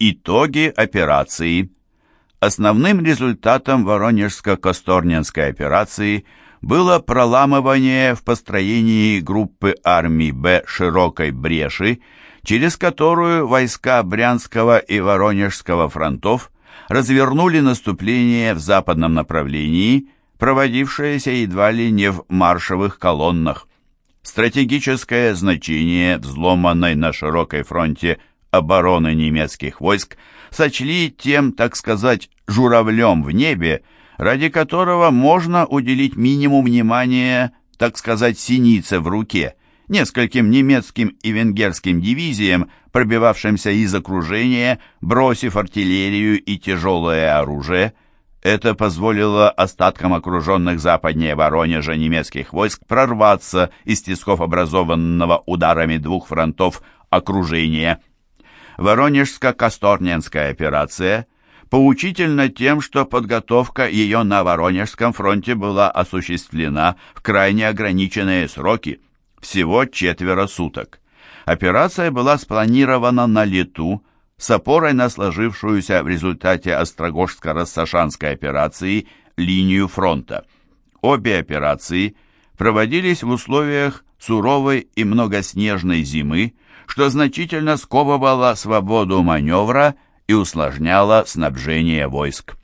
Итоги операции. Основным результатом Воронежско-Косторненской операции было проламывание в построении группы армий Б широкой бреши, через которую войска Брянского и Воронежского фронтов развернули наступление в западном направлении, проводившееся едва ли не в маршевых колоннах. Стратегическое значение взломанной на широкой фронте обороны немецких войск сочли тем, так сказать, журавлем в небе, ради которого можно уделить минимум внимания, так сказать, синице в руке, нескольким немецким и венгерским дивизиям, пробивавшимся из окружения, бросив артиллерию и тяжелое оружие. Это позволило остаткам окруженных западнее Воронежа немецких войск прорваться из тисков образованного ударами двух фронтов окружения. Воронежско-Касторненская операция поучительна тем, что подготовка ее на Воронежском фронте была осуществлена в крайне ограниченные сроки, всего четверо суток. Операция была спланирована на лету, с опорой на сложившуюся в результате Острогожско-Рассашанской операции линию фронта. Обе операции проводились в условиях суровой и многоснежной зимы, что значительно сковывало свободу маневра и усложняло снабжение войск.